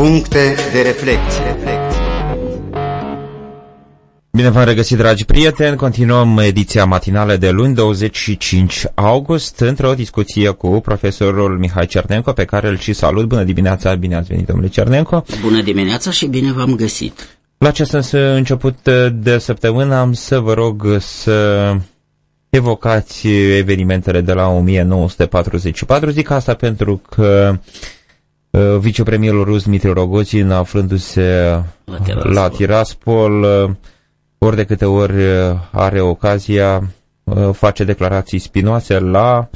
Puncte de reflecție. Bine v-am regăsit, dragi prieteni. Continuăm ediția matinală de luni, 25 august, într-o discuție cu profesorul Mihai Cernenco, pe care îl și salut. Bună dimineața, bine ați venit, domnule Cernenco. Bună dimineața și bine v-am găsit. La acest început de săptămână am să vă rog să evocați evenimentele de la 1944. Zic asta pentru că uh, vicepremierul rus Dmitri Rogozin, aflându-se la Tiraspol, la Tiraspol uh, ori de câte ori uh, are ocazia, face declarații spinoase la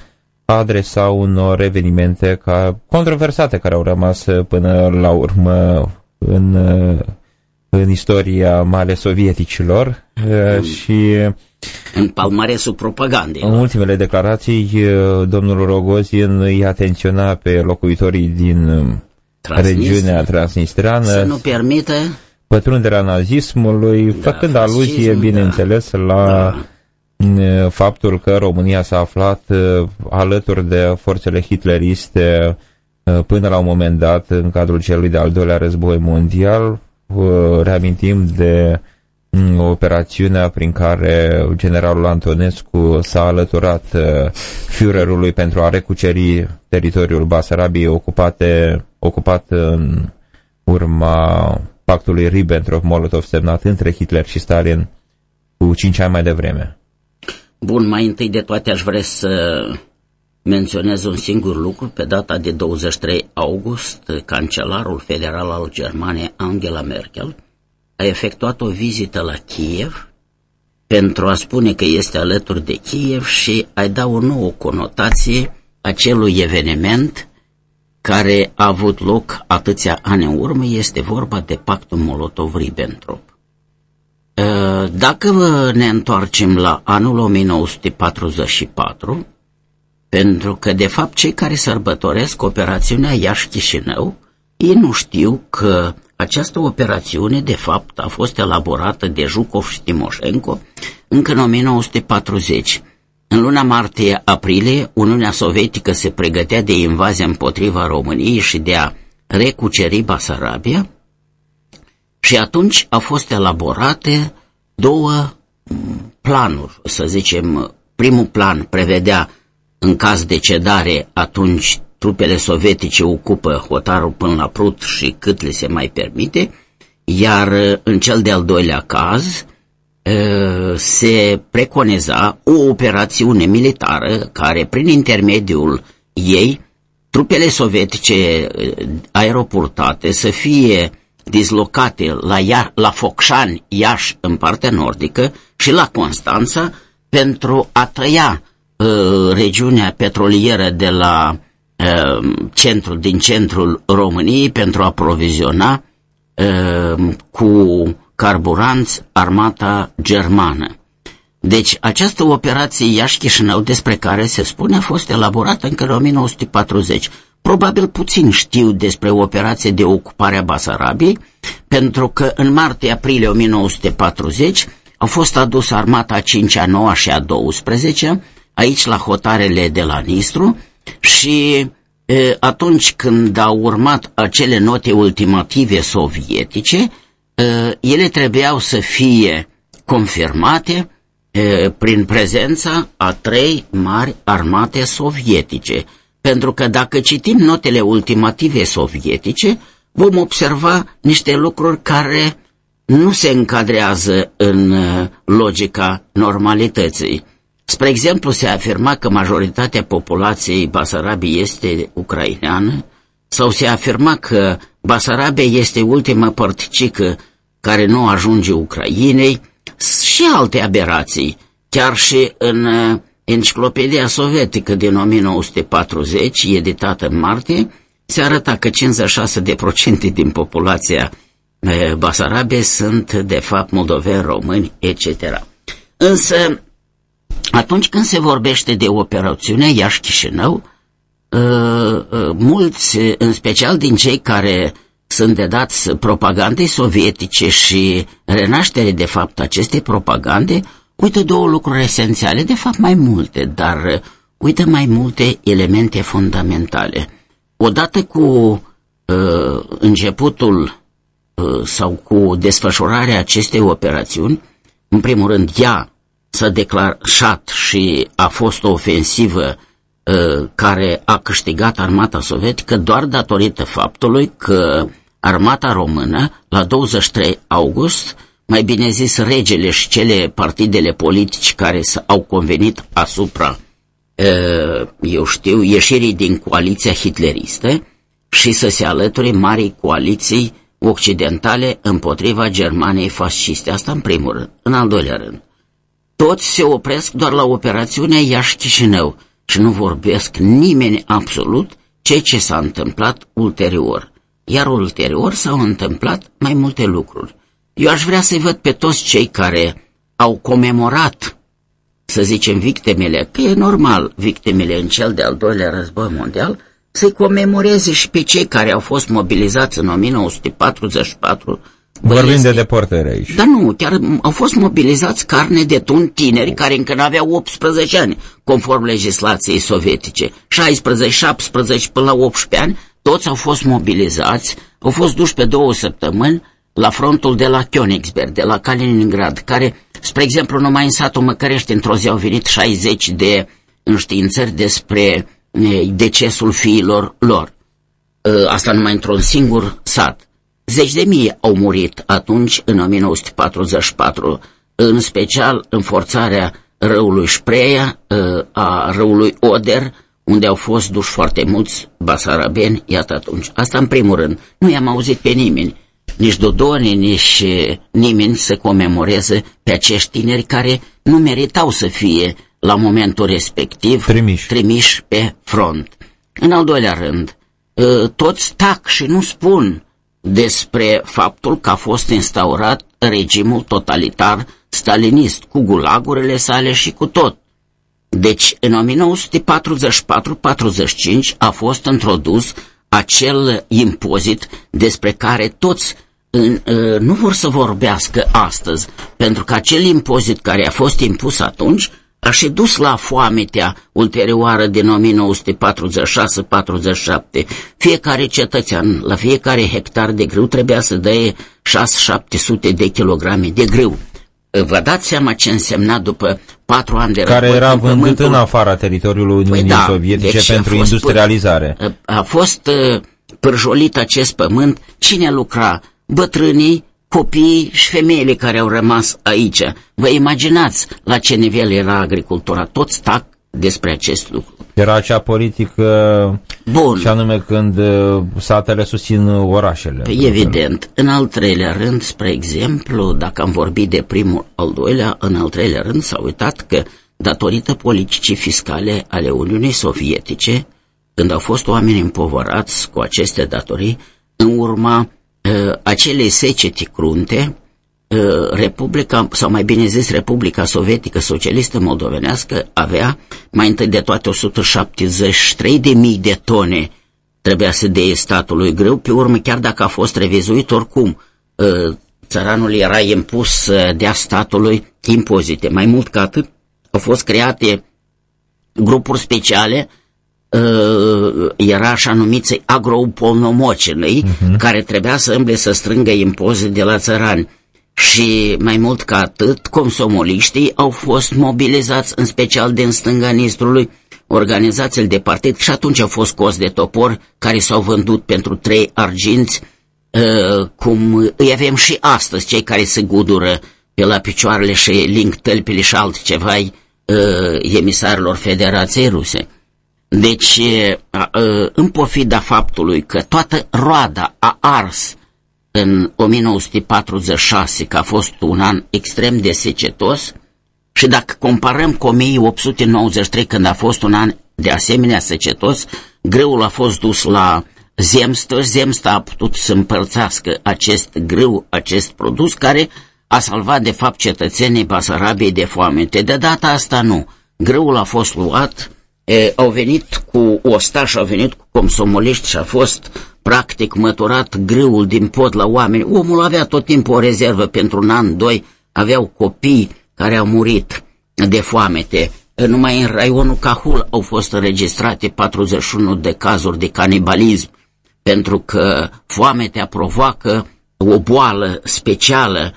adresa unor evenimente ca, controversate care au rămas până la urmă în, în istoria mai ales sovieticilor mm. și în palmaresul propagandei. În ultimele declarații, domnul Rogozin îi atenționa pe locuitorii din Transnistria. regiunea transnistreană să nu permită pătrunderea nazismului, da, făcând aluzie, da. bineînțeles, da. la da. faptul că România s-a aflat alături de forțele hitleriste până la un moment dat în cadrul celui de-al doilea război mondial. Reamintim de operațiunea prin care generalul Antonescu s-a alăturat uh, Führerului pentru a recuceri teritoriul Basarabiei ocupate, ocupat în urma pactului Ribbentrop-Molotov semnat între Hitler și Stalin cu cinci ani mai devreme. Bun, mai întâi de toate aș vrea să menționez un singur lucru. Pe data de 23 august, cancelarul federal al Germaniei, Angela Merkel, a efectuat o vizită la Kiev pentru a spune că este alături de Kiev și a da o nouă conotație acelui eveniment care a avut loc atâția ani în urmă, este vorba de pactul Molotov-Ribbentrop. Ă, dacă ne întoarcem la anul 1944, pentru că de fapt cei care sărbătoresc operațiunea Iași-Chișinău, ei nu știu că această operațiune, de fapt, a fost elaborată de Zhukov și Timoșenko încă în 1940. În luna martie-aprilie, Uniunea Sovietică se pregătea de invazia împotriva României și de a recuceri Basarabia și atunci au fost elaborate două planuri, să zicem, primul plan prevedea în caz de cedare atunci trupele sovietice ocupă hotarul până la Prut și cât le se mai permite, iar uh, în cel de-al doilea caz uh, se preconiza o operațiune militară care, prin intermediul ei, trupele sovietice uh, aeroportate să fie dislocate la, Ia la Focșani, Iași, în partea nordică, și la Constanța, pentru a tăia uh, regiunea petrolieră de la Ehm, centrul, din centrul României pentru a proviziona ehm, cu carburanți armata germană. Deci această operație Iași-Chișinău despre care se spune a fost elaborată încă în 1940. Probabil puțin știu despre operație de ocupare a Basarabiei, pentru că în martie-aprilie 1940 au fost adus armata a 5-a, 9 și a 12 aici la hotarele de la Nistru, și e, atunci când au urmat acele note ultimative sovietice, e, ele trebuiau să fie confirmate e, prin prezența a trei mari armate sovietice. Pentru că dacă citim notele ultimative sovietice, vom observa niște lucruri care nu se încadrează în logica normalității. Spre exemplu, se afirma că majoritatea populației Basarabiei este ucraineană sau se afirma că Basarabia este ultima părticică care nu ajunge Ucrainei și alte aberații. Chiar și în uh, Enciclopedia Sovietică din 1940, editată în martie, se arăta că 56% din populația uh, Basarabiei sunt de fapt moldoveni, români, etc. Însă atunci când se vorbește de operațiunea Iași-Chișinău, ă, ă, mulți, în special din cei care sunt de dați propagandei sovietice și renaștere de fapt acestei propagande, uită două lucruri esențiale, de fapt mai multe, dar uită mai multe elemente fundamentale. Odată cu uh, începutul uh, sau cu desfășurarea acestei operațiuni, în primul rând ea s-a declarat și a fost o ofensivă uh, care a câștigat armata sovietică doar datorită faptului că armata română, la 23 august, mai bine zis regele și cele partidele politici care au convenit asupra, eu știu, ieșirii din coaliția hitleristă și să se alăture marii coaliții occidentale împotriva Germaniei fasciste. Asta în primul rând. În al doilea rând, toți se opresc doar la operațiunea Iași-Chișinău și nu vorbesc nimeni absolut ce ce s-a întâmplat ulterior. Iar ulterior s-au întâmplat mai multe lucruri. Eu aș vrea să-i văd pe toți cei care au comemorat, să zicem, victimele, că e normal victimele în cel de-al doilea război mondial, să-i comemoreze și pe cei care au fost mobilizați în 1944 Vorbim de deportări aici. Dar nu, chiar au fost mobilizați carne de tun tineri care încă n-aveau 18 ani, conform legislației sovietice. 16, 17 până la 18 ani, toți au fost mobilizați, au fost duși pe două săptămâni la frontul de la Königsberg, de la Kaliningrad, care, spre exemplu, numai în satul Măcărești într-o zi au venit 60 de înștiințări despre decesul fiilor lor. Asta numai într-un singur sat. Zeci de mii au murit atunci, în 1944, în special în forțarea râului Spreia, a râului Oder, unde au fost duși foarte mulți basarabeni, iată atunci. Asta în primul rând. Nu i-am auzit pe nimeni, nici Dodoni, nici nimeni să comemoreze pe acești tineri care nu meritau să fie la momentul respectiv trimiși, trimiși pe front. În al doilea rând, toți tac și nu spun despre faptul că a fost instaurat regimul totalitar stalinist, cu gulagurile sale și cu tot. Deci, în 1944-45 a fost introdus acel impozit despre care toți nu vor să vorbească astăzi, pentru că acel impozit care a fost impus atunci a și dus la foametea ulterioară din 1946-47. Fiecare cetățean, la fiecare hectar de grâu trebuia să dea 6-700 de kilograme de grâu. Vă dați seama ce însemna după patru ani de război? Care era vândut pământul... în afara teritoriului Uniunii păi da, Sovietice deci pentru industrializare. A fost uh, pârjolit acest pământ. Cine lucra? Bătrânii, copiii și femeile care au rămas aici. Vă imaginați la ce nivel era agricultura. Toți tac despre acest lucru. Era acea politică Bun. și anume când uh, satele susțin orașele. Păi, evident. În al treilea rând, spre exemplu, dacă am vorbit de primul, al doilea, în al treilea rând s-a uitat că datorită politicii fiscale ale Uniunii Sovietice, când au fost oameni împovărați cu aceste datorii, în urma uh, acelei seceti crunte, uh, Republica, sau mai bine zis Republica Sovietică Socialistă Moldovenească avea mai întâi de toate 173.000 de mii de tone trebuia să dea statului greu, pe urmă chiar dacă a fost revizuit oricum uh, țăranul era impus să dea statului impozite. Mai mult ca atât au fost create grupuri speciale uh, era așa numiți agropolnomocinii, uh-huh. care trebuia să îmble să strângă impozite de la țărani. Și mai mult ca atât, comsomoliștii au fost mobilizați în special din stânga Nistrului, organizațiile de partid și atunci au fost cozi de topor care s-au vândut pentru trei arginți, uh, cum îi avem și astăzi, cei care se gudură pe la picioarele și link tălpile și altceva uh, emisarilor Federației Ruse. Deci, în pofida faptului că toată roada a ars în 1946, că a fost un an extrem de secetos, și dacă comparăm cu 1893, când a fost un an de asemenea secetos, greul a fost dus la zemstă, zemsta a putut să împărțească acest grâu, acest produs, care a salvat de fapt cetățenii Basarabiei de foamete. De data asta nu. Grâul a fost luat, e, au venit cu ostași, au venit cu comsomoliști și a fost practic măturat grâul din pod la oameni. Omul avea tot timpul o rezervă pentru un an, doi, aveau copii care au murit de foamete. Numai în raionul Cahul au fost înregistrate 41 de cazuri de canibalism. pentru că foametea provoacă o boală specială,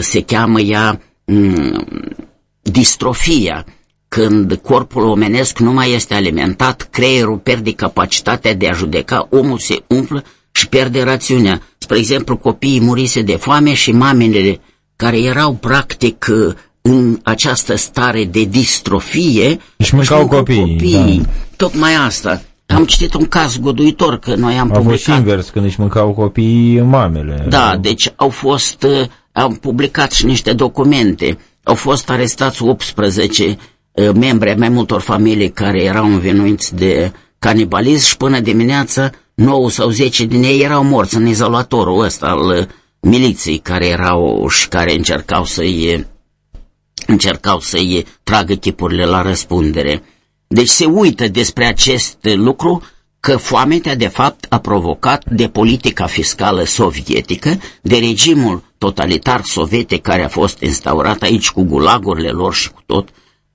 se cheamă ea mm, distrofia, când corpul omenesc nu mai este alimentat, creierul pierde capacitatea de a judeca, omul se umflă și pierde rațiunea. Spre exemplu, copiii murise de foame și mamele care erau practic în această stare de distrofie își mâncau copiii. copiii. Da. Tocmai asta. Am citit un caz goduitor că noi am A publicat... fost invers, când își mâncau copiii mamele. Da, deci au fost, am publicat și niște documente. Au fost arestați 18 uh, membri ai mai multor familii care erau învinuiți de canibalism și până dimineața 9 sau 10 din ei erau morți în izolatorul ăsta al uh, miliției care erau și care încercau să-i încercau să-i tragă chipurile la răspundere. Deci se uită despre acest lucru că foametea de fapt a provocat de politica fiscală sovietică, de regimul totalitar sovietic care a fost instaurat aici cu gulagurile lor și cu tot.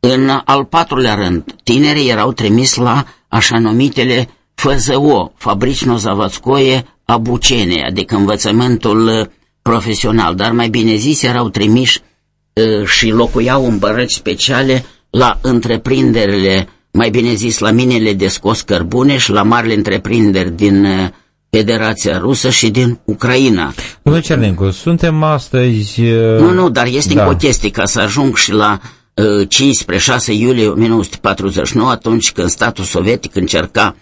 În al patrulea rând, tinerii erau trimis la așa numitele FZO, Fabricno Zavatskoie Abucene, adică învățământul uh, profesional, dar mai bine zis erau trimiși uh, și locuiau în bărăci speciale la întreprinderile mai bine zis la minele de scos cărbune și la marile întreprinderi din uh, Federația Rusă și din Ucraina. Domnule Cernencu, suntem astăzi... Uh... Nu, nu, dar este da. încă o chestie ca să ajung și la uh, 15 iulie 1949, atunci când statul sovietic încerca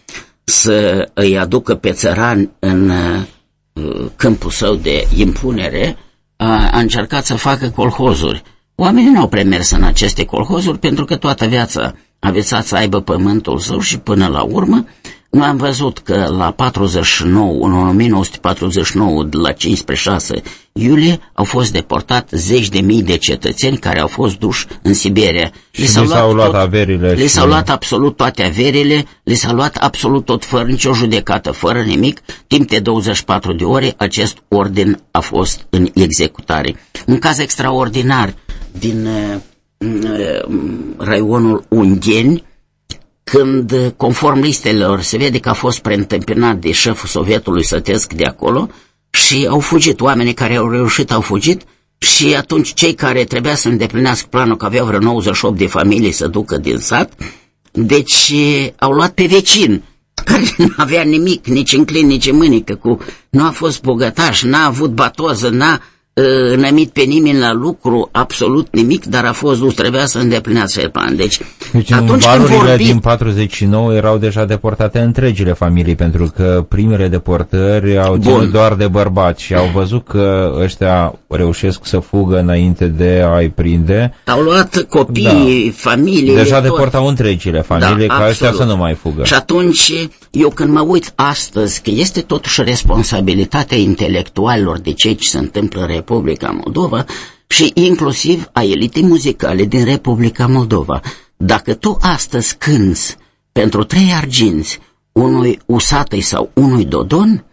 să îi aducă pe țărani în uh, câmpul său de impunere, a, a încercat să facă colhozuri. Oamenii nu au premers în aceste colhozuri pentru că toată viața avea să aibă pământul său și până la urmă noi am văzut că la 49, în 1949, de la 15 iulie, au fost deportat zeci de mii de cetățeni care au fost duși în Siberia. Li s-au luat, luat tot, averile. Li s-au luat absolut toate averile, li s-au luat absolut tot fără nicio judecată, fără nimic. Timp de 24 de ore, acest ordin a fost în executare. Un caz extraordinar din raionul Ungheni, când, conform listelor, se vede că a fost preîntâmpinat de șeful sovietului sătesc de acolo și au fugit. Oamenii care au reușit au fugit și atunci cei care trebuia să îndeplinească planul, că aveau vreo 98 de familii să ducă din sat, deci au luat pe vecin, care nu avea nimic, nici în clin, nici în mânică, cu, nu a fost bogătaș, n-a avut batoză, n-a înămit pe nimeni la lucru, absolut nimic, dar a fost dus, trebuia să îndeplinească acel plan. Deci, deci atunci când vorbi... din 49 erau deja deportate întregile familii, pentru că primele deportări au ținut doar de bărbați și au văzut că ăștia reușesc să fugă înainte de a-i prinde. Au luat copii, da. familii. Deja tot. deportau întregile familii, da, ca ăștia să nu mai fugă. Și atunci, eu când mă uit astăzi, că este totuși responsabilitatea intelectualilor de ce se întâmplă în Republica Moldova și inclusiv a elitei muzicale din Republica Moldova. Dacă tu astăzi cânți pentru trei arginți, unui usatăi sau unui dodon,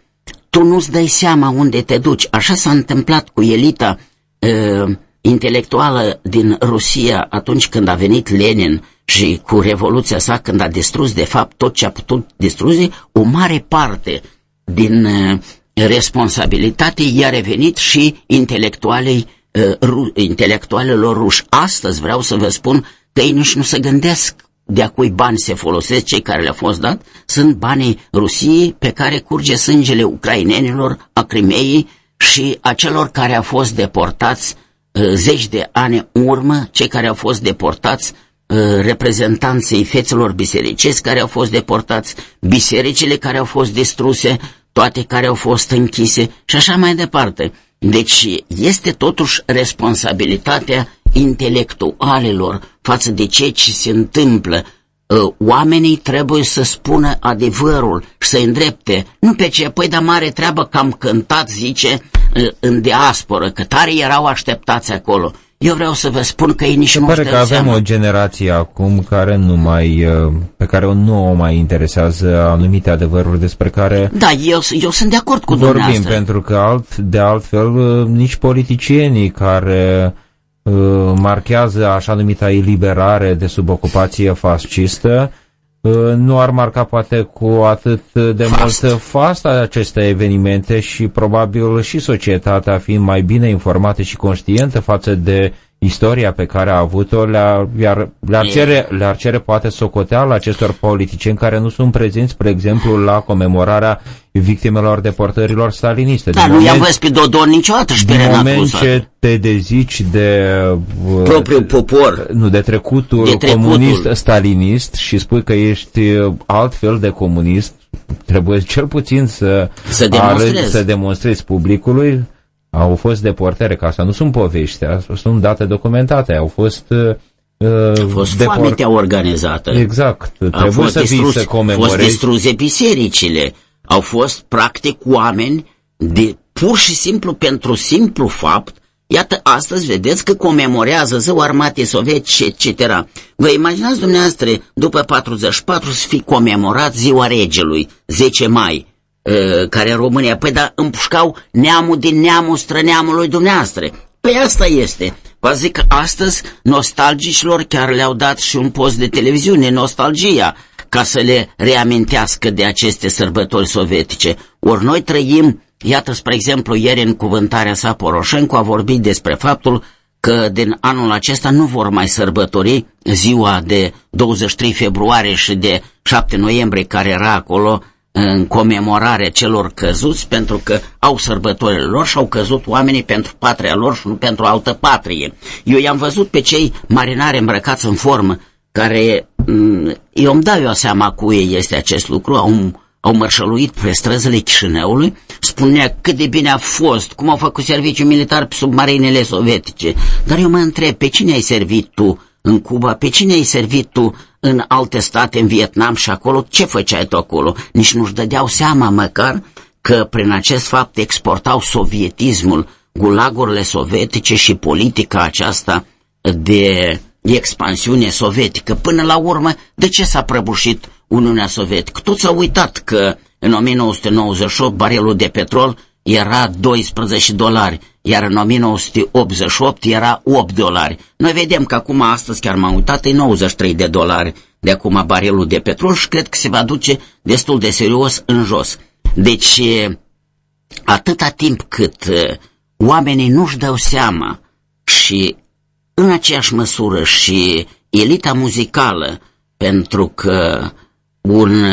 tu nu-ți dai seama unde te duci. Așa s-a întâmplat cu elita uh, intelectuală din Rusia atunci când a venit Lenin și cu revoluția sa când a distrus de fapt tot ce a putut distruge, o mare parte din uh, responsabilitate i-a revenit și intelectualei, uh, ru, intelectualelor ruși. Astăzi vreau să vă spun că ei nici nu se gândesc de a cui bani se folosesc, cei care le-au fost dat, sunt banii Rusiei pe care curge sângele ucrainenilor, a Crimeei și a celor care au fost deportați uh, zeci de ani în urmă, cei care au fost deportați uh, reprezentanții fețelor bisericesc care au fost deportați, bisericile care au fost distruse, toate care au fost închise și așa mai departe. Deci este totuși responsabilitatea intelectualelor față de ceea ce se întâmplă. Ă, oamenii trebuie să spună adevărul și să îndrepte. Nu pe ce, păi da mare treabă că am cântat, zice, ă, în diasporă, că tare erau așteptați acolo. Eu vreau să vă spun că ei nici Se nu pare că avem seama. o generație acum care nu mai, uh, pe care nu o mai interesează anumite adevăruri despre care Da, eu, eu sunt de acord cu vorbim, dumneavoastră. pentru că alt, de altfel uh, nici politicienii care uh, marchează așa numita eliberare de sub ocupație fascistă nu ar marca poate cu atât de Fast. mult fast aceste evenimente și probabil și societatea fiind mai bine informată și conștientă față de istoria pe care a avut-o le-ar, le-ar, cere, le-ar cere poate socoteală acestor politicieni care nu sunt prezenți, spre exemplu, la comemorarea victimelor deportărilor staliniste. Da, nu i-am văzut pe Dodon niciodată și pe În moment ce te dezici de... Uh, Propriul popor. Nu, de trecutul, de trecutul comunist stalinist și spui că ești uh, altfel de comunist, trebuie cel puțin să, să, demonstrezi. să demonstrezi publicului au fost deportări, că asta nu sunt povești, sunt date documentate, au fost uh, a fost deport... foametea organizată. Exact. Trebuie fost să distrus, fii să comemorezi. Au fost distruse bisericile. Au fost practic oameni de pur și simplu pentru simplu fapt Iată, astăzi vedeți că comemorează ziua armatei sovietice, etc. Vă imaginați dumneavoastră, după 44 să fi comemorat ziua regelui, 10 mai, care în România, păi da, împușcau neamul din neamul străneamului dumneavoastră. Păi asta este. Vă zic că astăzi nostalgicilor chiar le-au dat și un post de televiziune, nostalgia, ca să le reamintească de aceste sărbători sovietice. Ori noi trăim, iată, spre exemplu, ieri în cuvântarea sa Poroșencu a vorbit despre faptul că din anul acesta nu vor mai sărbători ziua de 23 februarie și de 7 noiembrie care era acolo în comemorare celor căzuți pentru că au sărbătorile lor și au căzut oamenii pentru patria lor și nu pentru altă patrie. Eu i-am văzut pe cei marinari îmbrăcați în formă care, mm, eu îmi dau eu seama cu ei este acest lucru, au, au mărșăluit pe străzile Chișinăului, spunea cât de bine a fost, cum au făcut serviciu militar pe submarinele sovietice. Dar eu mă întreb, pe cine ai servit tu în Cuba, pe cine ai servit tu în alte state, în Vietnam și acolo, ce făceai tu acolo? Nici nu-și dădeau seama măcar că prin acest fapt exportau sovietismul, gulagurile sovietice și politica aceasta de expansiune sovietică. Până la urmă, de ce s-a prăbușit Uniunea Sovietică? Toți au uitat că în 1998 barelul de petrol era 12 dolari, iar în 1988 era 8 dolari. Noi vedem că acum, astăzi, chiar m-am uitat, e 93 de dolari de acum barelul de petrol și cred că se va duce destul de serios în jos. Deci, atâta timp cât oamenii nu-și dau seama și în aceeași măsură și elita muzicală, pentru că un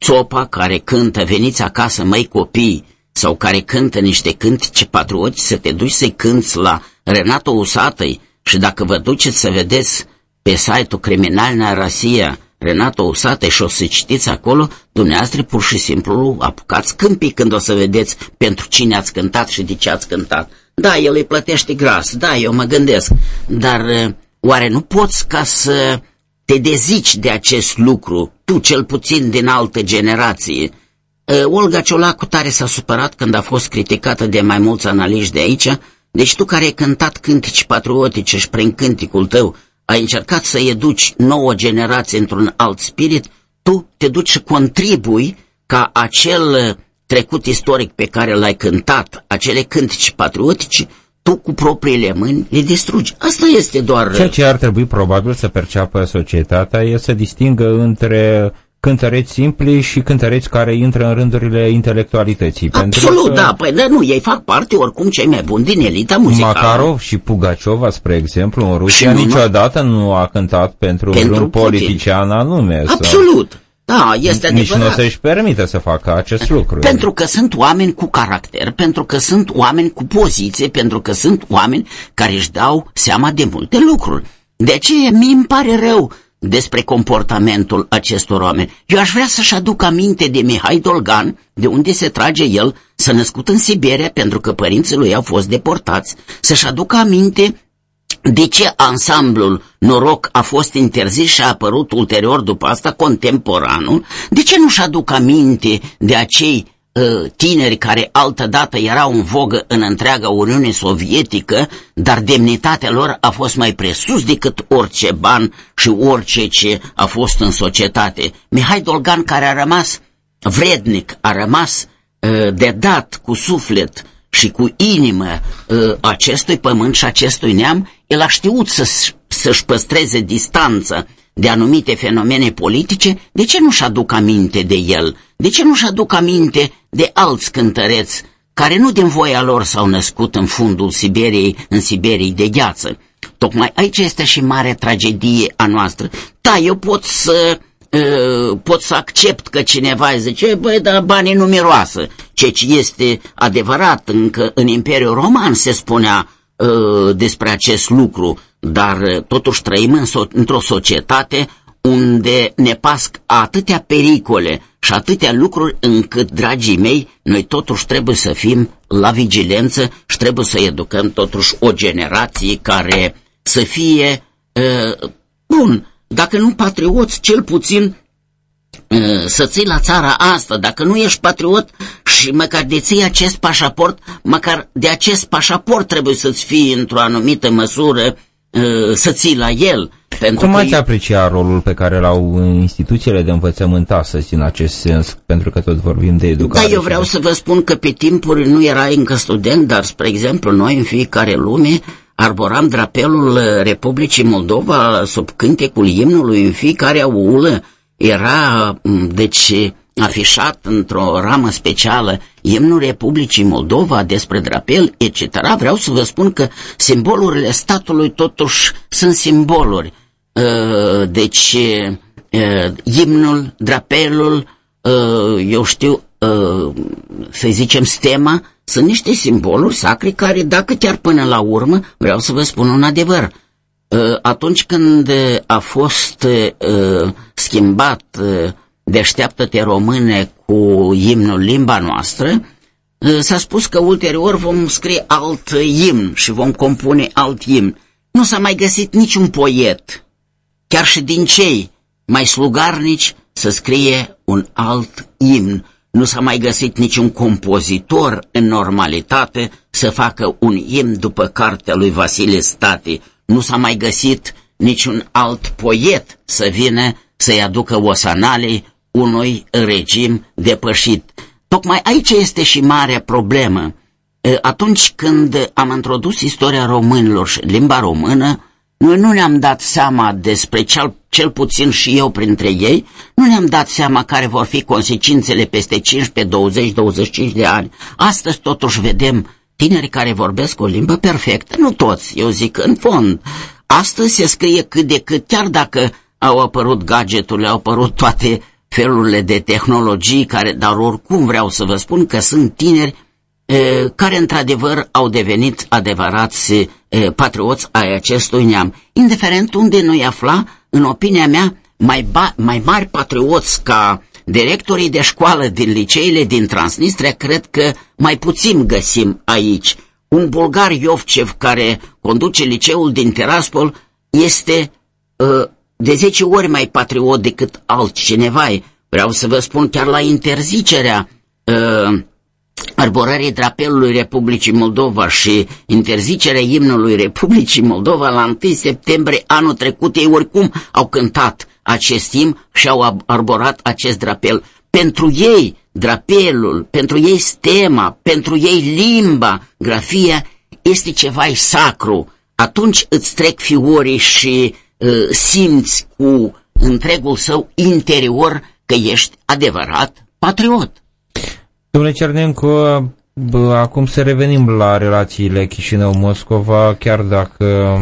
țopa care cântă Veniți acasă, măi copii, sau care cântă niște cântice patrioți, să te duci să-i cânți la Renato Usatăi și dacă vă duceți să vedeți pe site-ul Criminalna Rasia, Renato Usatăi și o să citiți acolo, dumneavoastră pur și simplu apucați câmpii când o să vedeți pentru cine ați cântat și de ce ați cântat. Da, el îi plătește gras, da, eu mă gândesc, dar uh, oare nu poți ca să te dezici de acest lucru, tu cel puțin din altă generație, Olga Ciolacu tare s-a supărat când a fost criticată de mai mulți analiști de aici, deci tu care ai cântat cântici patriotice și prin cânticul tău ai încercat să educi nouă generație într-un alt spirit, tu te duci și contribui ca acel trecut istoric pe care l-ai cântat, acele cântici patriotice, tu cu propriile mâini le distrugi. Asta este doar... Ceea ce ar trebui probabil să perceapă societatea e să distingă între cântăreți simpli și cântăreți care intră în rândurile intelectualității. Absolut, că... da, păi da, nu, ei fac parte oricum cei mai buni din elita muzicală. Makarov și Pugaciova, spre exemplu, în Rusia, nu, niciodată nu a cântat pentru, pentru un politician anume. Absolut. Sau... Da, este Nici adevărat. nu să-și permite să facă acest lucru. Pentru că sunt oameni cu caracter, pentru că sunt oameni cu poziție, pentru că sunt oameni care își dau seama de multe lucruri. De aceea mi îmi pare rău despre comportamentul acestor oameni. Eu aș vrea să-și aduc aminte de Mihai Dolgan, de unde se trage el, să născut în Siberia pentru că părinții lui au fost deportați, să-și aducă aminte de ce ansamblul Noroc a fost interzis și a apărut ulterior după asta contemporanul, de ce nu-și aduc aminte de acei Ă, tineri care altădată erau în vogă în întreaga Uniune Sovietică, dar demnitatea lor a fost mai presus decât orice ban și orice ce a fost în societate. Mihai Dolgan, care a rămas vrednic, a rămas uh, de dat cu suflet și cu inimă uh, acestui pământ și acestui neam, el a știut să, să-și păstreze distanță de anumite fenomene politice, de ce nu-și aduc aminte de el? De ce nu-și aduc aminte de alți cântăreți care nu din voia lor s-au născut în fundul Siberiei, în Siberii de gheață? Tocmai aici este și mare tragedie a noastră. Da, eu pot să uh, pot să accept că cineva zice, băi, dar banii nu miroasă. Ceea ce este adevărat, încă în Imperiul Roman se spunea uh, despre acest lucru, dar uh, totuși trăim în so- într-o societate unde ne pasc atâtea pericole și atâtea lucruri încât, dragii mei, noi totuși trebuie să fim la vigilență și trebuie să educăm totuși o generație care să fie, uh, bun, dacă nu patrioți, cel puțin uh, să ții la țara asta, dacă nu ești patriot și măcar de ții acest pașaport, măcar de acest pașaport trebuie să-ți fii într-o anumită măsură uh, să ții la el. Pentru Cum ați aprecia rolul pe care l-au instituțiile de învățământ astăzi în acest sens, pentru că tot vorbim de educație? Da, eu vreau să vă spun că pe timpuri nu era încă student, dar, spre exemplu, noi în fiecare lume arboram drapelul Republicii Moldova sub cântecul imnului în fiecare aulă. Era, deci, afișat într-o ramă specială imnul Republicii Moldova despre drapel, etc. Vreau să vă spun că simbolurile statului totuși sunt simboluri. Deci, imnul, drapelul, eu știu, să zicem, stema, sunt niște simboluri sacre care, dacă chiar până la urmă, vreau să vă spun un adevăr, uh, atunci când a fost uh, schimbat uh, Deșteaptă-te române cu imnul limba noastră, s-a spus că ulterior vom scrie alt imn și vom compune alt imn. Nu s-a mai găsit niciun poet, chiar și din cei mai slugarnici, să scrie un alt imn nu s-a mai găsit niciun compozitor în normalitate să facă un imn după cartea lui Vasile Stati. Nu s-a mai găsit niciun alt poet să vină să-i aducă osanalei unui regim depășit. Tocmai aici este și marea problemă. Atunci când am introdus istoria românilor și limba română, noi nu ne-am dat seama despre cel, cel puțin și eu printre ei, nu ne-am dat seama care vor fi consecințele peste 15, 20, 25 de ani. Astăzi totuși vedem tineri care vorbesc o limbă perfectă, nu toți, eu zic în fond. Astăzi se scrie cât de cât, chiar dacă au apărut gadgeturile, au apărut toate felurile de tehnologii, care, dar oricum vreau să vă spun că sunt tineri care într-adevăr au devenit adevărați patrioți ai acestui neam. Indiferent unde noi afla, în opinia mea, mai, ba, mai mari patrioți ca directorii de școală din liceile din Transnistria, cred că mai puțin găsim aici. Un bulgar Iovcev care conduce liceul din Tiraspol este uh, de 10 ori mai patriot decât altcineva. Vreau să vă spun chiar la interzicerea uh, arborării drapelului Republicii Moldova și interzicerea imnului Republicii Moldova la 1 septembrie anul trecut, ei oricum au cântat acest imn și au arborat acest drapel. Pentru ei, drapelul, pentru ei stema, pentru ei limba, grafia, este ceva sacru. Atunci îți trec fiorii și uh, simți cu întregul său interior că ești adevărat patriot. Domnule Cernencu, acum să revenim la relațiile Chișinău-Moscova, chiar dacă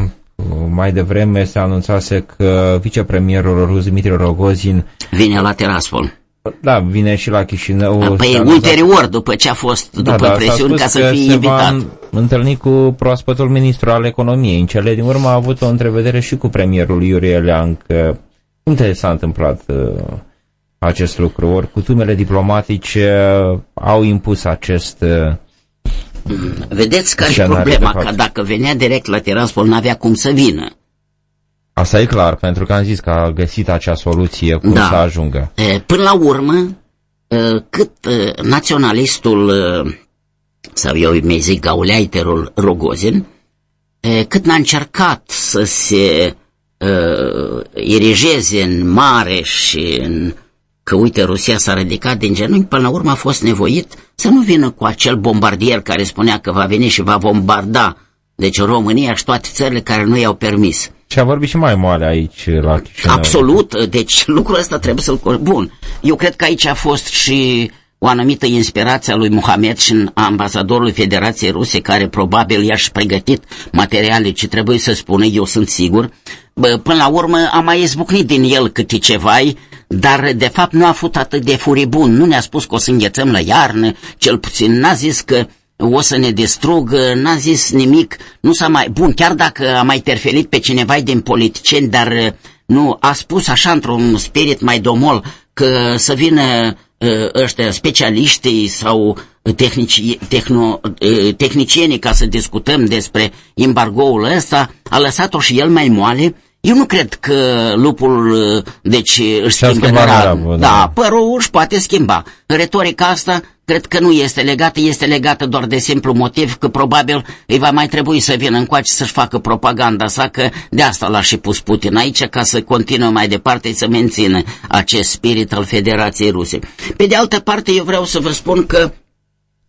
mai devreme se anunțase că vicepremierul rus Dimitri Rogozin vine la Tiraspol. Da, vine și la Chișinău. Da, păi ulterior, după ce a fost, da, după da, presiuni, ca să fie invitat. va întâlni cu proaspătul ministru al economiei. În cele din urmă a avut o întrevedere și cu premierul Iurie Eleanc. Cum te s-a întâmplat uh, acest lucru. Ori cutumele diplomatice au impus acest uh, Vedeți care e problema, că dacă venea direct la Tiraspol, n-avea cum să vină. Asta e clar, pentru că am zis că a găsit acea soluție cum da. să ajungă. Până la urmă, cât naționalistul, sau eu mi zic gauleiterul Rogozin, cât n-a încercat să se uh, erigeze în mare și în că uite, Rusia s-a ridicat din genunchi, până la urmă a fost nevoit să nu vină cu acel bombardier care spunea că va veni și va bombarda, deci România și toate țările care nu i-au permis. Și a vorbit și mai moale aici la Chișinău. Absolut, deci lucrul ăsta trebuie să-l... Bun, eu cred că aici a fost și o anumită inspirație a lui Mohamed și a ambasadorului Federației Ruse, care probabil i-aș pregătit materiale ce trebuie să spună, eu sunt sigur. Bă, până la urmă am mai izbucnit din el câte ceva, dar de fapt nu a fost atât de furibun. Nu ne-a spus că o să înghețăm la iarnă, cel puțin n-a zis că o să ne distrugă, n-a zis nimic, nu s-a mai... Bun, chiar dacă a mai interferit pe cineva din politicieni, dar uh, nu, a spus așa într-un spirit mai domol că să vină uh, ăștia specialiștii sau tehnici, tehno, uh, tehnicienii ca să discutăm despre embargoul ăsta, a lăsat-o și el mai moale, eu nu cred că lupul, deci, își schimbă da. da, părul își poate schimba. Retorica asta cred că nu este legată, este legată doar de simplu motiv că probabil îi va mai trebui să vină încoace să-și facă propaganda sa, că de asta l-a și pus Putin aici ca să continuă mai departe să mențină acest spirit al Federației Ruse. Pe de altă parte, eu vreau să vă spun că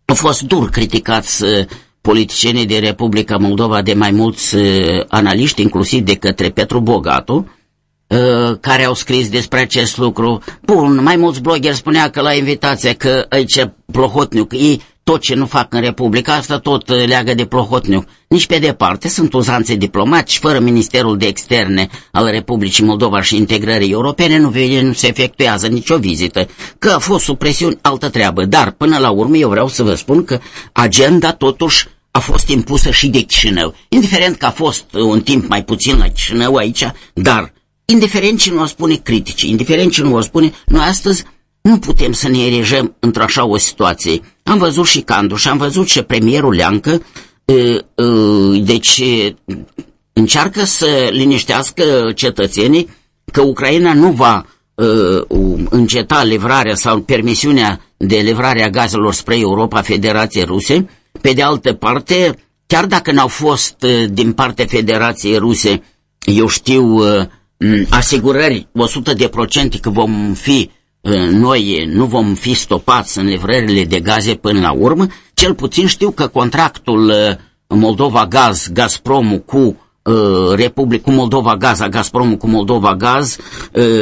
au fost dur criticați uh, politicienii de Republica Moldova de mai mulți uh, analiști, inclusiv de către Petru Bogatu, uh, care au scris despre acest lucru. Bun, mai mulți blogeri spunea că la invitație că aici Plohotniuc, ei tot ce nu fac în Republica asta tot uh, leagă de Plohotniuc. Nici pe departe, sunt uzanțe diplomatici, fără Ministerul de Externe al Republicii Moldova și integrării europene nu, vede, nu se efectuează nicio vizită. Că a fost sub presiuni, altă treabă. Dar, până la urmă, eu vreau să vă spun că agenda totuși a fost impusă și de Chișinău. Indiferent că a fost un timp mai puțin la Chișinău aici, dar indiferent ce nu o spune critici, indiferent ce nu o spune, noi astăzi nu putem să ne erijăm într-așa o situație. Am văzut și Canduș și am văzut și premierul Leancă, deci încearcă să liniștească cetățenii că Ucraina nu va înceta livrarea sau permisiunea de livrare a gazelor spre Europa Federației Ruse. Pe de altă parte, chiar dacă n-au fost din partea Federației Ruse, eu știu, asigurări 100% că vom fi noi nu vom fi stopați în livrările de gaze până la urmă, cel puțin știu că contractul Moldova Gaz, Gazpromul cu Republic cu Moldova Gaz, a Gazpromul cu Moldova Gaz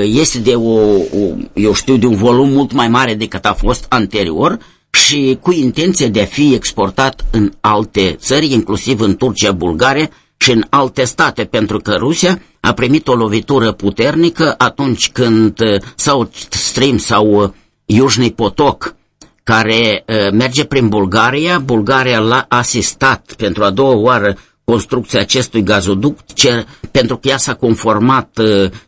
este de o, o, eu știu, de un volum mult mai mare decât a fost anterior și cu intenție de a fi exportat în alte țări, inclusiv în Turcia, Bulgaria și în alte state, pentru că Rusia a primit o lovitură puternică atunci când uh, South Stream sau uh, Iujni Potok, care uh, merge prin Bulgaria, Bulgaria l-a asistat pentru a doua oară construcția acestui gazoduct, cer, pentru că ea s-a conformat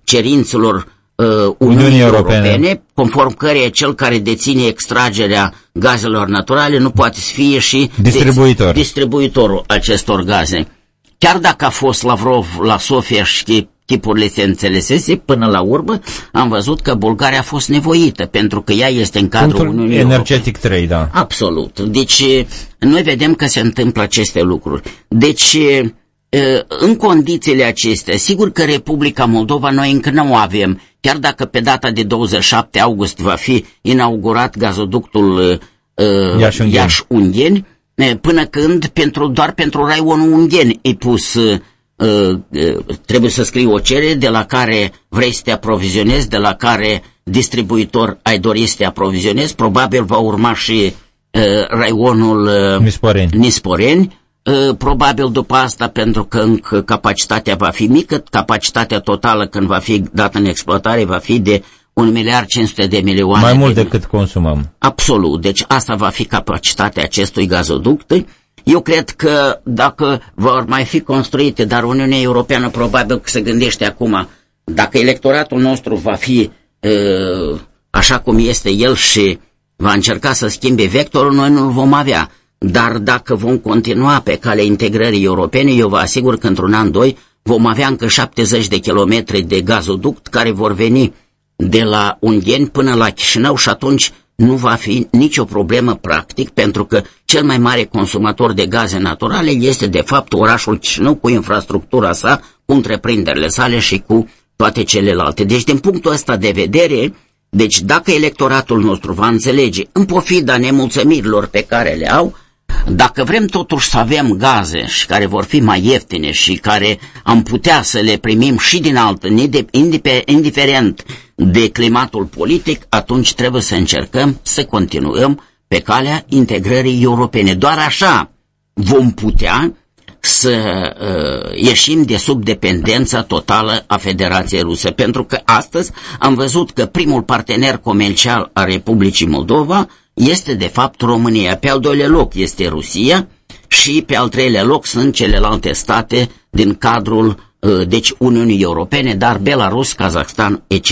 cerințelor Uniunii, Uniunii Europene, Europene, conform căreia cel care deține extragerea gazelor naturale nu poate să fie și distribuitor. distribuitorul acestor gaze. Chiar dacă a fost Lavrov la Sofia și tipurile se înțelesese, până la urmă am văzut că Bulgaria a fost nevoită, pentru că ea este în cadrul Punctul Uniunii energetic 3, da. Absolut. Deci noi vedem că se întâmplă aceste lucruri. Deci în condițiile acestea, sigur că Republica Moldova noi încă nu o avem, chiar dacă pe data de 27 august va fi inaugurat gazoductul Iași-Ungheni, până când pentru, doar pentru raionul Ungheni e pus, uh, uh, trebuie să scrii o cerere de la care vrei să te aprovizionezi, de la care distribuitor ai dori să te aprovizionezi, probabil va urma și uh, raionul uh, Nisporeni. Nisporeni, uh, probabil după asta pentru că încă capacitatea va fi mică, capacitatea totală când va fi dată în exploatare va fi de 1 miliard 500 de milioane. Mai mult de decât consumăm. Absolut. Deci asta va fi capacitatea acestui gazoduct. Eu cred că dacă vor mai fi construite, dar Uniunea Europeană probabil că se gândește acum, dacă electoratul nostru va fi uh, așa cum este el și va încerca să schimbe vectorul, noi nu-l vom avea. Dar dacă vom continua pe calea integrării europene, eu vă asigur că într-un an, doi, vom avea încă 70 de kilometri de gazoduct care vor veni de la Ungheni până la Chișinău și atunci nu va fi nicio problemă practic, pentru că cel mai mare consumator de gaze naturale este de fapt orașul Chișinău cu infrastructura sa, cu întreprinderile sale și cu toate celelalte. Deci din punctul ăsta de vedere, deci dacă electoratul nostru va înțelege în pofida nemulțumirilor pe care le au, Dacă vrem totuși să avem gaze și care vor fi mai ieftine și care am putea să le primim și din altă, indiferent de climatul politic, atunci trebuie să încercăm să continuăm pe calea integrării europene. Doar așa vom putea să uh, ieșim de sub dependența totală a Federației Ruse, pentru că astăzi am văzut că primul partener comercial al Republicii Moldova este de fapt România. Pe al doilea loc este Rusia și pe al treilea loc sunt celelalte state din cadrul uh, deci Uniunii Europene, dar Belarus, Kazakhstan, etc.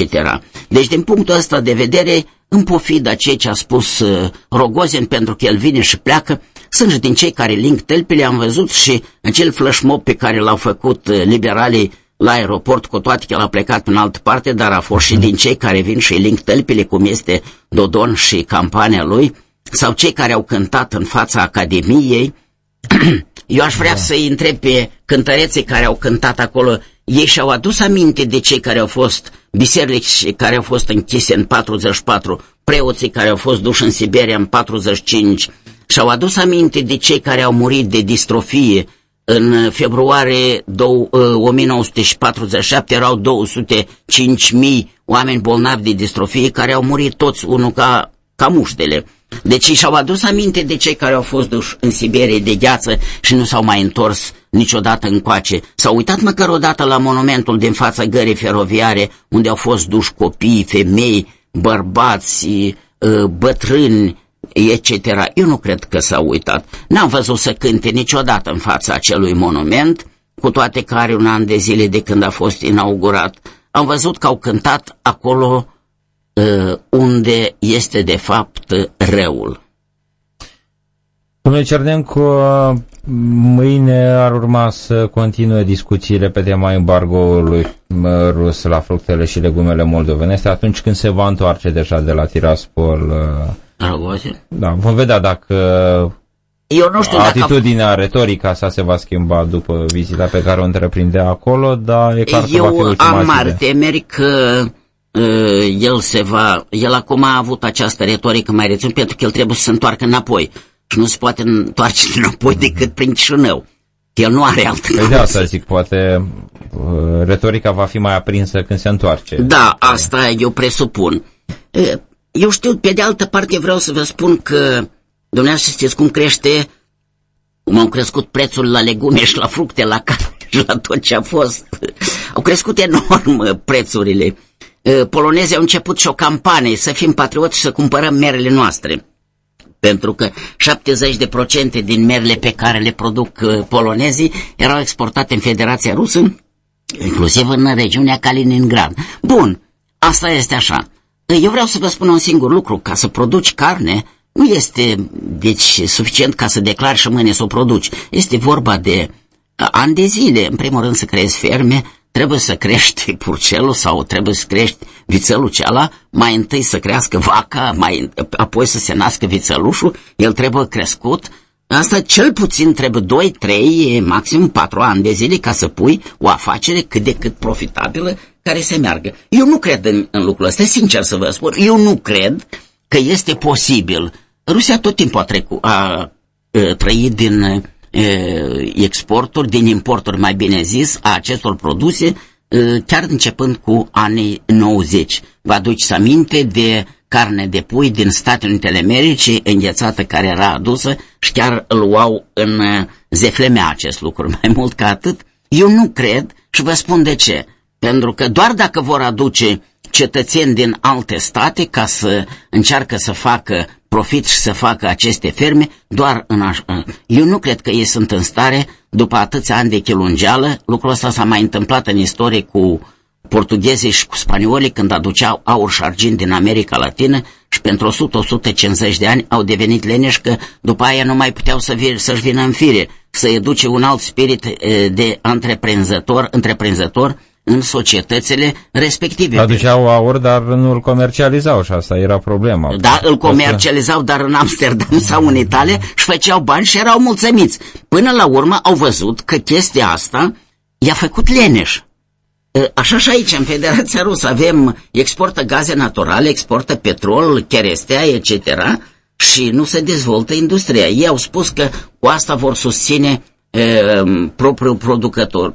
Deci din punctul ăsta de vedere, în pofida ceea ce a spus uh, Rogozin, pentru că el vine și pleacă, sunt și din cei care link tălpile, am văzut și în cel flash mob pe care l-au făcut uh, liberalii la aeroport, cu toate că el a plecat în altă parte, dar a fost și din cei care vin și link tălpile, cum este Dodon și campania lui, sau cei care au cântat în fața Academiei. Eu aș vrea da. să-i întreb pe cântăreții care au cântat acolo, ei și-au adus aminte de cei care au fost biserici care au fost închise în 44, preoții care au fost duși în Siberia în 45, și-au adus aminte de cei care au murit de distrofie, în februarie 1947 uh, erau 205.000 oameni bolnavi de distrofie care au murit toți, unul ca, ca muștele. Deci și-au adus aminte de cei care au fost duși în Siberie de gheață și nu s-au mai întors niciodată încoace. S-au uitat măcar o dată la monumentul din fața gării feroviare unde au fost duși copii, femei, bărbați, uh, bătrâni, etc. Eu nu cred că s-au uitat. N-am văzut să cânte niciodată în fața acelui monument, cu toate că are un an de zile de când a fost inaugurat. Am văzut că au cântat acolo uh, unde este de fapt răul. Domnule Cernencu, mâine ar urma să continue discuțiile pe tema embargoului rus la fructele și legumele moldovene. Este atunci când se va întoarce deja de la Tiraspol uh, Rogozin? Da, vom vedea dacă eu nu știu atitudinea, dacă... retorica sa se va schimba după vizita pe care o întreprinde acolo, dar e clar că eu va fi ultima am mari temeri că uh, el se va, el acum a avut această retorică mai rețin pentru că el trebuie să se întoarcă înapoi și nu se poate întoarce înapoi mm-hmm. decât prin Chișinău. El nu are altă păi de asta zic, poate uh, retorica va fi mai aprinsă când se întoarce. Da, asta eu presupun. Uh, eu știu, pe de altă parte vreau să vă spun că dumneavoastră știți cum crește, cum au crescut prețul la legume și la fructe, la carne și la tot ce a fost. Au crescut enorm prețurile. Polonezii au început și o campanie să fim patrioți și să cumpărăm merele noastre. Pentru că 70% din merele pe care le produc polonezii erau exportate în Federația Rusă, inclusiv în regiunea Kaliningrad. Bun, asta este așa. Eu vreau să vă spun un singur lucru. Ca să produci carne, nu este deci suficient ca să declari și mâine să o produci. Este vorba de ani de zile. În primul rând să creezi ferme, trebuie să crești purcelul sau trebuie să crești vițelul ceala, mai întâi să crească vaca, mai, apoi să se nască vițelușul, el trebuie crescut, Asta cel puțin trebuie 2, 3, maxim 4 ani de zile ca să pui o afacere cât de cât profitabilă care să meargă. Eu nu cred în, în lucrul ăsta, sincer să vă spun, eu nu cred că este posibil. Rusia tot timpul a, trecut, a, a trăit din a, exporturi, din importuri, mai bine zis, a acestor produse, a, chiar începând cu anii 90. Vă aduceți aminte de carne de pui din Statele Unite ale Americii, înghețată care era adusă și chiar îl luau în zeflemea acest lucru. Mai mult ca atât, eu nu cred și vă spun de ce. Pentru că doar dacă vor aduce cetățeni din alte state ca să încearcă să facă profit și să facă aceste ferme, doar în așa... Eu nu cred că ei sunt în stare, după atâția ani de chelungeală, lucrul ăsta s-a mai întâmplat în istorie cu portughezii și cu spaniolii când aduceau aur și argint din America Latină și pentru 100-150 de ani au devenit leneși că după aia nu mai puteau să vir, să-și vină în fire, să educe un alt spirit de întreprinzător, întreprinzător în societățile respective. Aduceau aur, dar nu îl comercializau și asta era problema. Da, îl comercializau, dar în Amsterdam sau în Italia și făceau bani și erau mulțumiți. Până la urmă au văzut că chestia asta i-a făcut leneș. Așa și aici, în Federația Rusă, avem, exportă gaze naturale, exportă petrol, cherestea, etc., și nu se dezvoltă industria. Ei au spus că cu asta vor susține e, propriul producător.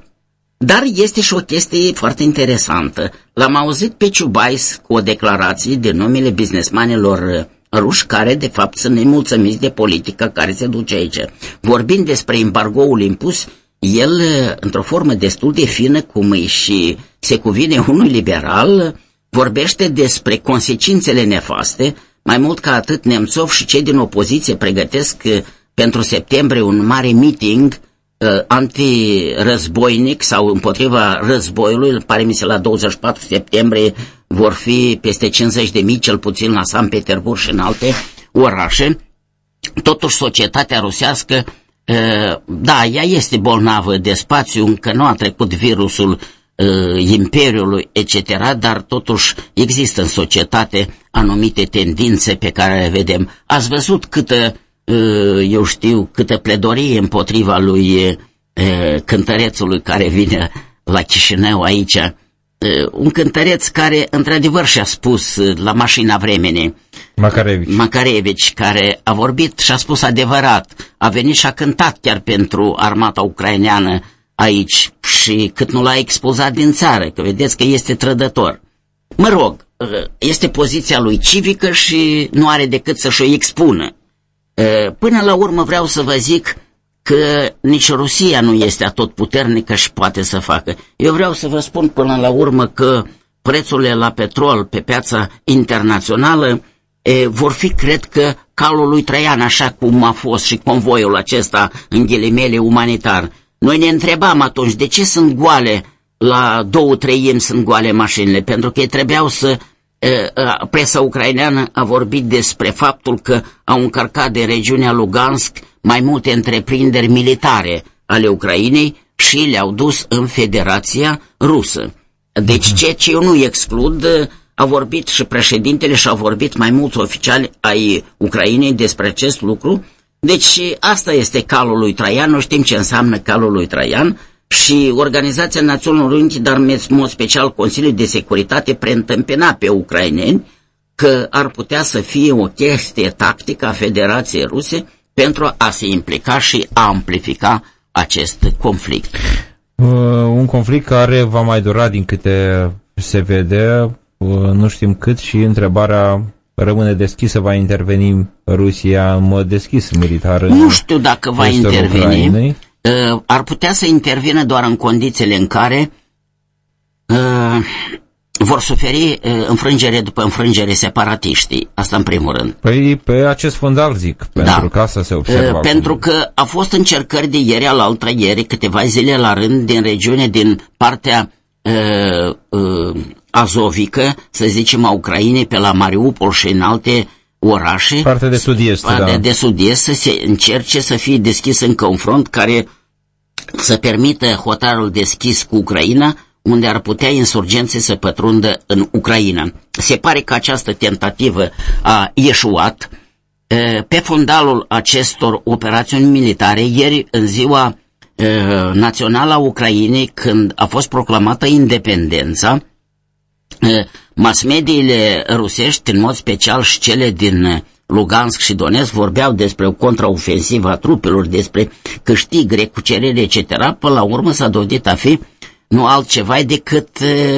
Dar este și o chestie foarte interesantă. L-am auzit pe Ciubais cu o declarație de numele businessmanilor ruși care de fapt sunt nemulțumiți de politica care se duce aici. Vorbind despre embargoul impus, el, într-o formă destul de fină, cum îi și se cuvine unui liberal, vorbește despre consecințele nefaste, mai mult ca atât Nemțov și cei din opoziție pregătesc pentru septembrie un mare meeting uh, anti-războinic sau împotriva războiului, pare mi se la 24 septembrie vor fi peste 50 de mii cel puțin la San Petersburg și în alte orașe. Totuși societatea rusească da, ea este bolnavă de spațiu, încă nu a trecut virusul imperiului, etc., dar totuși există în societate anumite tendințe pe care le vedem. Ați văzut câtă, eu știu, câtă pledorie împotriva lui cântărețului care vine la Chișinău aici, un cântăreț care într-adevăr și-a spus la mașina vremenii, Macarevici. Macarevici, care a vorbit și a spus adevărat, a venit și a cântat chiar pentru armata ucraineană aici și cât nu l-a expulzat din țară, că vedeți că este trădător. Mă rog, este poziția lui civică și nu are decât să-și o expună. Până la urmă vreau să vă zic că nici Rusia nu este atot puternică și poate să facă. Eu vreau să vă spun până la urmă că prețurile la petrol pe piața internațională e, vor fi, cred că, calul lui Traian, așa cum a fost și convoiul acesta, în ghilimele, umanitar. Noi ne întrebam atunci de ce sunt goale, la două treimi sunt goale mașinile, pentru că ei trebuiau să presa ucraineană a vorbit despre faptul că au încărcat de regiunea Lugansk mai multe întreprinderi militare ale Ucrainei și le-au dus în Federația Rusă. Deci mhm. ceea ce eu nu exclud, a vorbit și președintele și au vorbit mai mulți oficiali ai Ucrainei despre acest lucru. Deci asta este calul lui Traian, nu știm ce înseamnă calul lui Traian și Organizația Națiunilor Unite, dar în mod special Consiliul de Securitate, preîntâmpina pe ucraineni că ar putea să fie o chestie tactică a Federației Ruse pentru a se implica și a amplifica acest conflict. Uh, un conflict care va mai dura din câte se vede, uh, nu știm cât și întrebarea rămâne deschisă, va interveni Rusia în mod deschis militar Nu știu dacă va interveni. Ucrainei. Uh, ar putea să intervină doar în condițiile în care uh, vor suferi uh, înfrângere după înfrângere separatiștii. Asta în primul rând. Păi pe acest fundal zic, da. pentru da. că asta se observă. Uh, pentru că a fost încercări de ieri al altă ieri, câteva zile la rând, din regiune, din partea uh, uh, azovică, să zicem, a Ucrainei, pe la Mariupol și în alte orașe. Partea de sud-est, da. de sud-est, să se încerce să fie deschis încă un front care să permită hotarul deschis cu Ucraina, unde ar putea insurgențe să pătrundă în Ucraina. Se pare că această tentativă a ieșuat. Pe fundalul acestor operațiuni militare, ieri în ziua națională a Ucrainei, când a fost proclamată independența, mass-mediile rusești, în mod special și cele din Lugansk și Donetsk vorbeau despre o contraofensivă a trupelor, despre câștig, recucerire, etc. Până la urmă s-a dovedit a fi nu altceva decât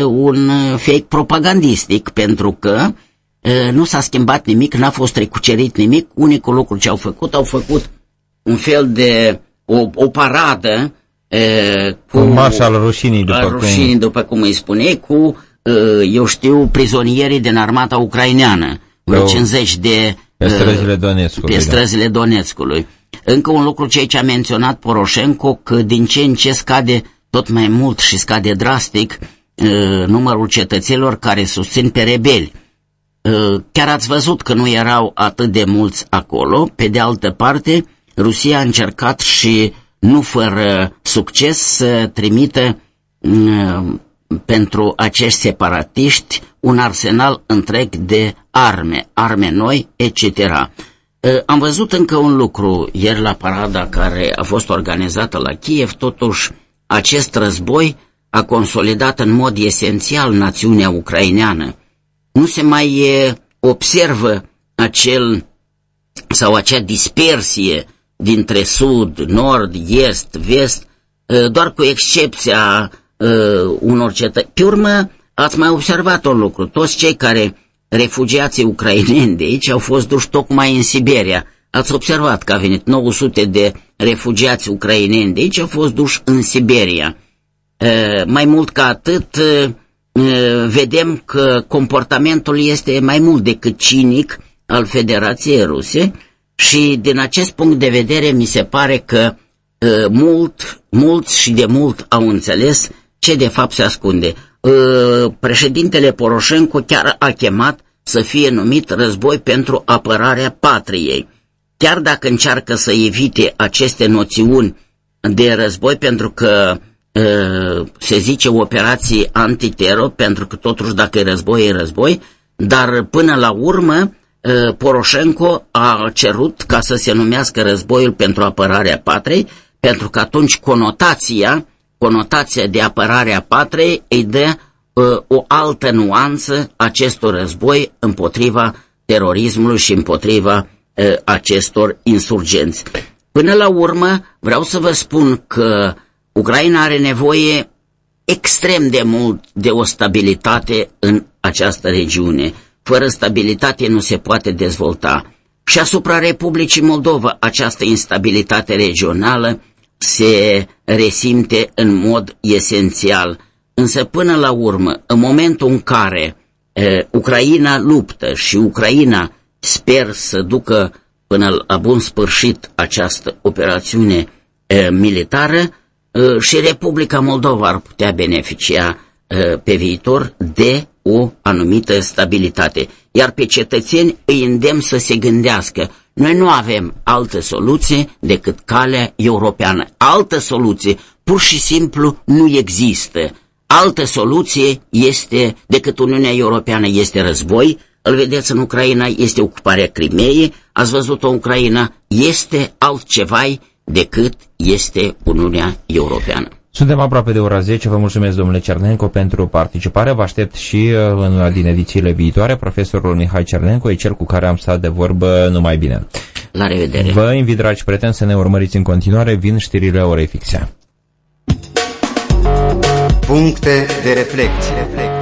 un fake propagandistic, pentru că nu s-a schimbat nimic, n-a fost recucerit nimic, unicul lucru ce au făcut, au făcut un fel de o, o paradă cu un marș al rușinii, după, rușinii, cum... după cum îi spune, cu, eu știu, prizonierii din armata ucraineană, vreo 50 de pe străzile Donetskului. Pe da. străzile Donetskului. Încă un lucru ce aici a menționat Poroșenko, că din ce în ce scade tot mai mult și scade drastic uh, numărul cetățenilor care susțin pe rebeli. Uh, chiar ați văzut că nu erau atât de mulți acolo. Pe de altă parte, Rusia a încercat și nu fără succes să trimită uh, pentru acești separatiști un arsenal întreg de arme, arme noi, etc. Am văzut încă un lucru ieri la parada care a fost organizată la Kiev, totuși acest război a consolidat în mod esențial națiunea ucraineană. Nu se mai observă acel sau acea dispersie dintre sud, nord, est, vest, doar cu excepția unor cetățeni. Pe urmă, ați mai observat un lucru. Toți cei care, refugiații ucraineni de aici, au fost duși tocmai în Siberia. Ați observat că a venit 900 de refugiați ucraineni de aici, au fost duși în Siberia. Mai mult ca atât, vedem că comportamentul este mai mult decât cinic al Federației Ruse și din acest punct de vedere mi se pare că mult, mulți și de mult au înțeles ce de fapt se ascunde. Președintele Poroșenko chiar a chemat să fie numit război pentru apărarea patriei. Chiar dacă încearcă să evite aceste noțiuni de război, pentru că se zice operații antitero, pentru că totuși dacă e război, e război, dar până la urmă Poroșenko a cerut ca să se numească războiul pentru apărarea patriei, pentru că atunci conotația, conotația de apărare a patriei îi dă o altă nuanță acestor război împotriva terorismului și împotriva acestor insurgenți. Până la urmă, vreau să vă spun că Ucraina are nevoie extrem de mult de o stabilitate în această regiune. Fără stabilitate nu se poate dezvolta. Și asupra Republicii Moldova această instabilitate regională se resimte în mod esențial. Însă până la urmă, în momentul în care e, Ucraina luptă și Ucraina sper să ducă până la bun sfârșit această operațiune e, militară, și Republica Moldova ar putea beneficia pe viitor de o anumită stabilitate. Iar pe cetățeni îi îndemn să se gândească. Noi nu avem altă soluție decât calea europeană. Altă soluție pur și simplu nu există. Altă soluție este decât Uniunea Europeană este război, îl vedeți în Ucraina, este ocuparea Crimeei, ați văzut-o în Ucraina, este altceva decât este Uniunea Europeană. Suntem aproape de ora 10. Vă mulțumesc, domnule Cernenco, pentru participare. Vă aștept și uh, în una din edițiile viitoare. Profesorul Mihai Cernenco e cel cu care am stat de vorbă numai bine. La revedere! Vă invit, dragi prieteni, să ne urmăriți în continuare. Vin știrile orei fixe. Puncte de reflecție.